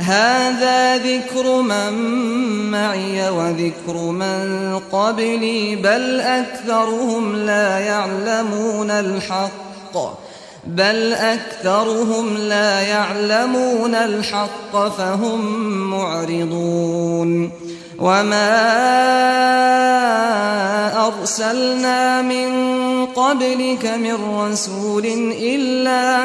هذا ذكر من معي وذكر من قبلي بل أكثرهم لا يعلمون الحق. بل أكثرهم لا يعلمون الحق فهم معرضون. وما أرسلنا من قبلك من رسول إلا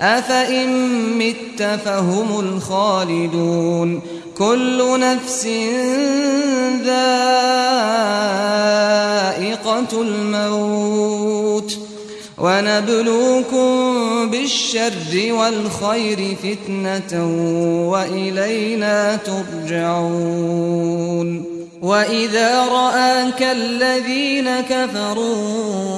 أفإن مت فهم الخالدون كل نفس ذائقة الموت ونبلوكم بالشر والخير فتنة وإلينا ترجعون وإذا رآك الذين كفروا إن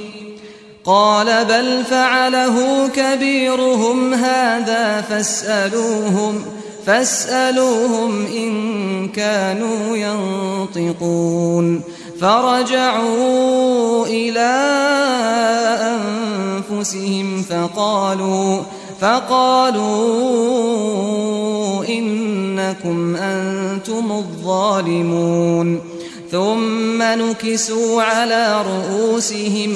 قال بل فعله كبيرهم هذا فاسألوهم فاسألوهم إن كانوا ينطقون. فرجعوا إلى أنفسهم فقالوا فقالوا إنكم أنتم الظالمون. ثم نكسوا على رؤوسهم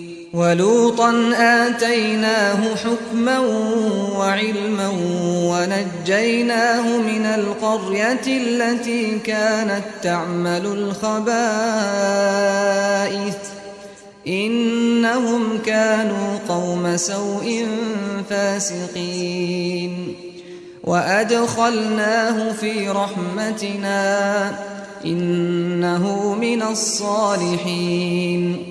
ولوطا آتيناه حكما وعلما ونجيناه من القرية التي كانت تعمل الخبائث. إنهم كانوا قوم سوء فاسقين. وأدخلناه في رحمتنا. إنه من الصالحين.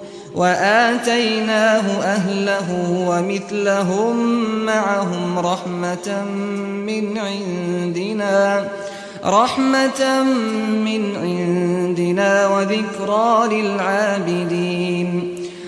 وآتيناه أهله ومثلهم معهم رحمة من عندنا رحمة من عندنا وذكرى للعابدين.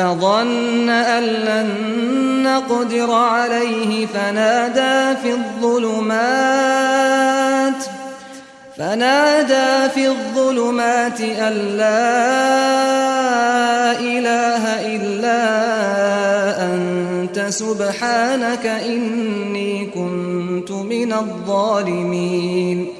فظن أن لن نقدر عليه فنادى في الظلمات فنادى في الظلمات أن لا إله إلا أنت سبحانك إني كنت من الظالمين.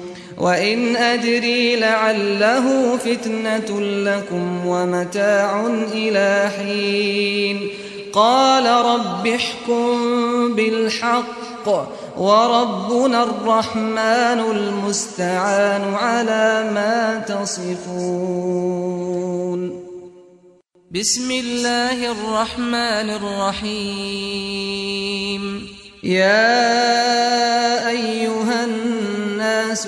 وإن أدري لعله فتنة لكم ومتاع إلى حين. قال رب احكم بالحق وربنا الرحمن المستعان على ما تصفون. بسم الله الرحمن الرحيم. يا أيها الناس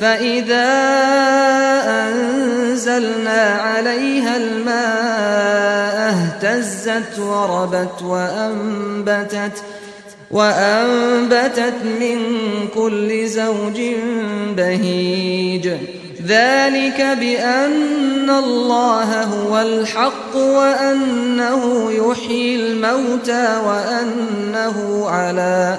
فإذا أنزلنا عليها الماء اهتزت وربت وأنبتت وأنبتت من كل زوج بهيج. ذلك بأن الله هو الحق وأنه يحيي الموتى وأنه على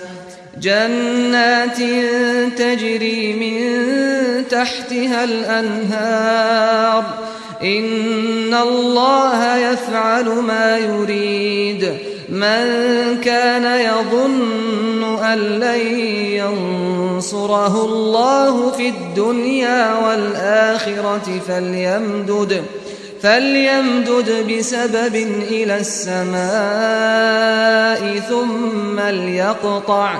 جنات تجري من تحتها الأنهار. إن الله يفعل ما يريد. من كان يظن أن لن ينصره الله في الدنيا والآخرة فليمدد فليمدد بسبب إلى السماء ثم ليقطع.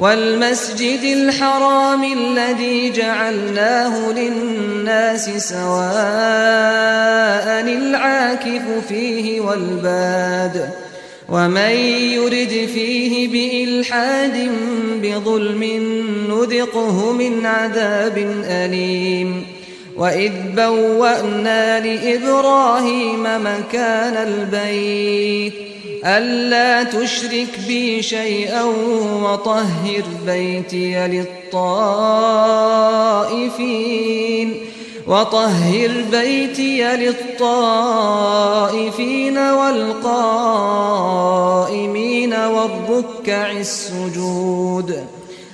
والمسجد الحرام الذي جعلناه للناس سواء العاكف فيه والباد ومن يرد فيه بإلحاد بظلم نذقه من عذاب أليم وإذ بوأنا لإبراهيم مكان البيت ألا تشرك بي شيئا وطهر بيتي للطائفين وطهر بيتي للطائفين والقائمين والركع السجود.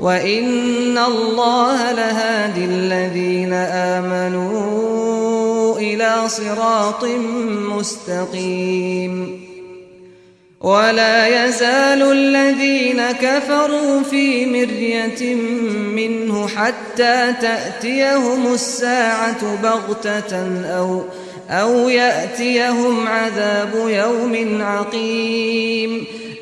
وإن الله لهادي الذين آمنوا إلى صراط مستقيم ولا يزال الذين كفروا في مرية منه حتى تأتيهم الساعة بغتة أو أو يأتيهم عذاب يوم عقيم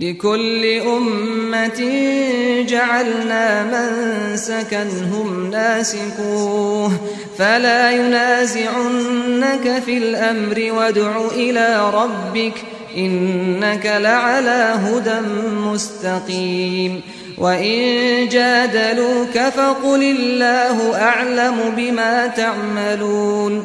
لكل أمة جعلنا منسكا هم ناسكوه. فلا ينازعنك في الأمر وادع إلى ربك إنك لعلى هدى مستقيم. وإن جادلوك فقل الله أعلم بما تعملون.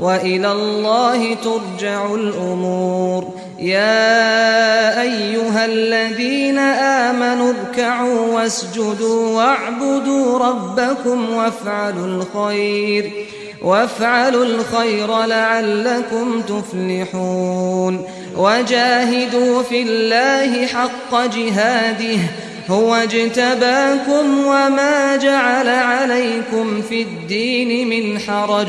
وإلى الله ترجع الأمور. يا أيها الذين آمنوا اركعوا واسجدوا واعبدوا ربكم وافعلوا الخير وافعلوا الخير لعلكم تفلحون. وجاهدوا في الله حق جهاده هو اجتباكم وما جعل عليكم في الدين من حرج.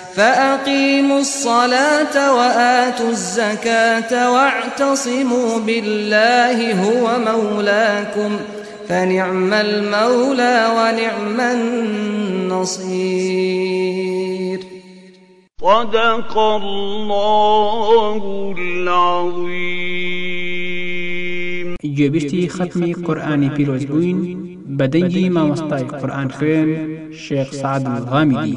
فأقيموا الصلاة وآتوا الزكاة واعتصموا بالله هو مولاكم فنعم المولى ونعم النصير. صدق الله العظيم. گوێبیستی ختمی قورآانی پیرۆز بووین بەدەنگی مامۆستای قورآن خوێن شێخ سعد الغامیدی.